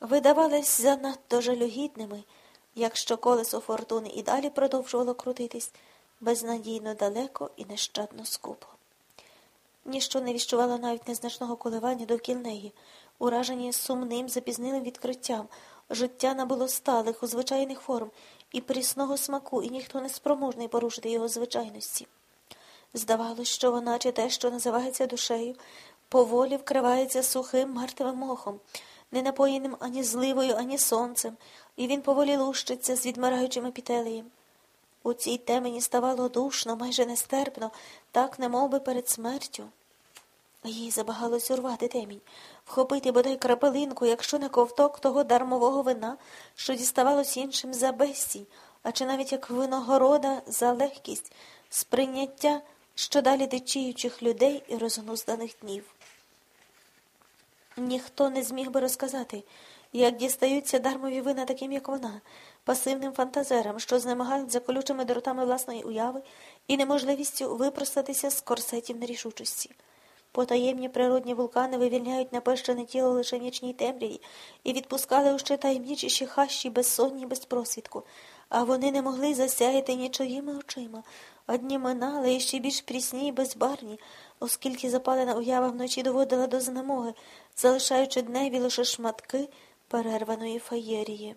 видавались занадто жалюгідними, якщо колесо фортуни і далі продовжувало крутитись безнадійно далеко і нещадно скупо. Ніщо не віщувало навіть незначного коливання довкіл неї, уражені сумним, запізнилим відкриттям, життя набуло сталих, у звичайних форм і прісного смаку, і ніхто не спроможний порушити його звичайності. Здавалось, що вона, чи те, що називається душею, поволі вкривається сухим мертвим мохом, не напоєним ані зливою, ані сонцем, і він поволі лущиться з відмираючими пітелеєм. У цій темені ставало душно, майже нестерпно, так немов би перед смертю. Їй забагалось урвати темінь, вхопити бодай крапелинку, якщо не ковток того дармового вина, що діставалось іншим за безцінь, а чи навіть як виногорода за легкість, сприйняття що далі течіючих людей і розгнузданих днів. Ніхто не зміг би розказати, як дістаються дармові вина таким, як вона, пасивним фантазерам, що знемагають за колючими дротами власної уяви і неможливістю випростатися з корсетів нерішучості. Потаємні природні вулкани вивільняють напещене тіло лише в нічній темряві і відпускали у таємнічіші хащі безсонні без просвідку, а вони не могли засяяти нічоїми очима, одні минали і ще більш прісні і безбарні, оскільки запалена уява вночі доводила до знемоги, залишаючи дневі лише шматки перерваної фаєрії.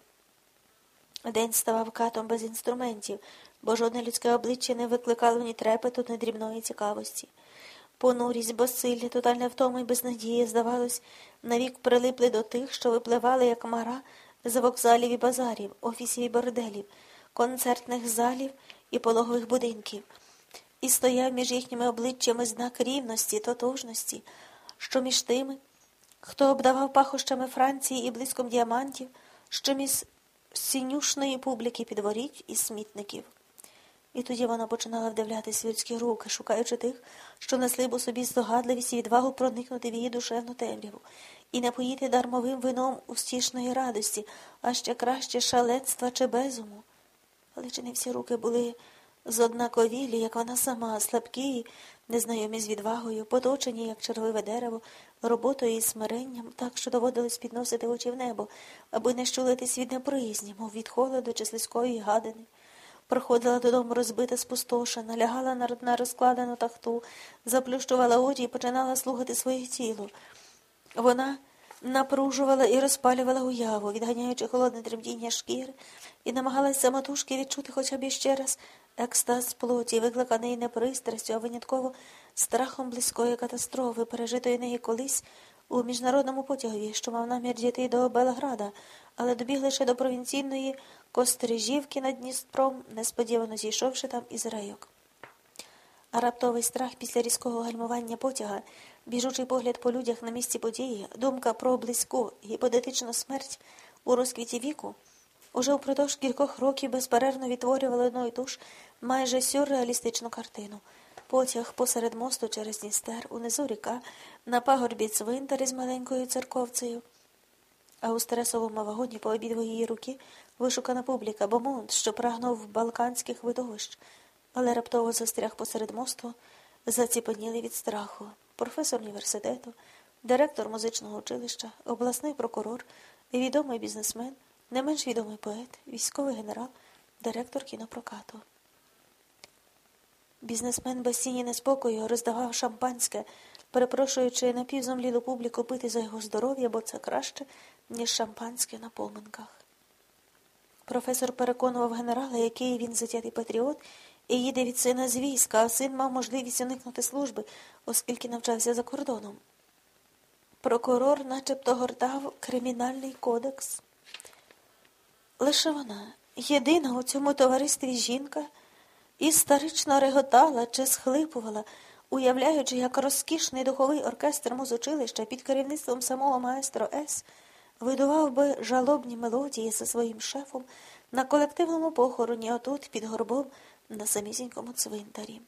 День ставав катом без інструментів, бо жодне людське обличчя не викликало ні трепету, ні дрібної цікавості. Понурість, безсилля, тотальна втома й безнадія, здавалось, навік прилипли до тих, що випливали, як мара, з вокзалів і базарів, офісів і борделів, концертних залів і пологових будинків, і стояв між їхніми обличчями знак рівності, тотожності, що між тими, хто обдавав пахощами Франції і блиском діамантів, що між сінюшної публіки підворіть і смітників. І тоді вона починала вдивлятись людські руки, шукаючи тих, що несли б у собі здогадливість і відвагу проникнути в її душевну темряву, і напоїти дармовим вином устішної радості, а ще краще шаленства чи безуму. Але чи не всі руки були зоднаковілі, як вона сама, слабкі, незнайомі з відвагою, поточені, як червиве дерево, роботою і смиренням, так що доводилось підносити очі в небо, аби не щулитись від неприязні, мов від холоду чи слизької гадини. Проходила додому розбита, спустошена, лягала на, розкладену тахту, заплющувала очі і починала слухати своє тіло. Вона напружувала і розпалювала уяву, відганяючи холодне тремтіння шкіри, і намагалась самотужки відчути хоча б іще раз екстаз плоті, викликаний не пристрастю, а винятково страхом близької катастрофи, пережитої неї колись у міжнародному потягові, що мав намір дійти до Белграда, але добіг лише до провінційної Кострижівки над Дністром, несподівано зійшовши там із рейок. А раптовий страх після різкого гальмування потяга, біжучий погляд по людях на місці події, думка про близьку гіпотетичну смерть у розквіті віку, уже впродовж кількох років безперервно відтворювали одну і ту ж майже сюрреалістичну картину. Потяг посеред мосту через Дністер, унизу ріка, на пагорбі цвинтар із маленькою церковцею. А у стресовому вагоні по обидві її руки вишукана публіка, Бомонт, що прагнув балканських видовищ, але раптово застряг посеред мосту, заціпеніли від страху. Професор університету, директор музичного училища, обласний прокурор, відомий бізнесмен, не менш відомий поет, військовий генерал, директор кінопрокату. Бізнесмен без сіні неспокою роздавав шампанське, перепрошуючи напівзомлілу публіку пити за його здоров'я, бо це краще, ніж шампанське на поминках. Професор переконував генерала, який він затятий патріот, і їде від сина з війська, а син мав можливість уникнути служби, оскільки навчався за кордоном. Прокурор начебто гортав кримінальний кодекс. Лише вона, єдина у цьому товаристві жінка, історично реготала чи схлипувала, уявляючи, як розкішний духовий оркестр музучилища під керівництвом самого маестро С видував би жалобні мелодії за своїм шефом на колективному похороні отут під горбом на самісінькому цвинтарі.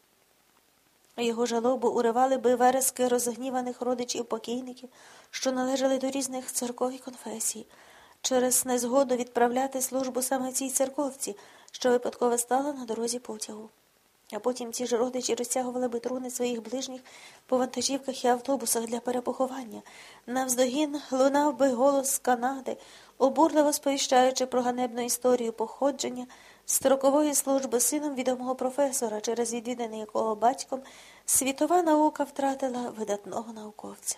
Його жалобу уривали би верески розгніваних родичів покійників, що належали до різних церков і конфесій, через незгоду відправляти службу саме цій церковці, що випадково стала на дорозі потягу. А потім ці ж родичі розтягували би труни своїх ближніх по вантажівках і автобусах для перепоховання. Навздогін лунав би голос з Канади, обурливо сповіщаючи про ганебну історію походження строкової служби сином відомого професора, через відвідини якого батьком світова наука втратила видатного науковця.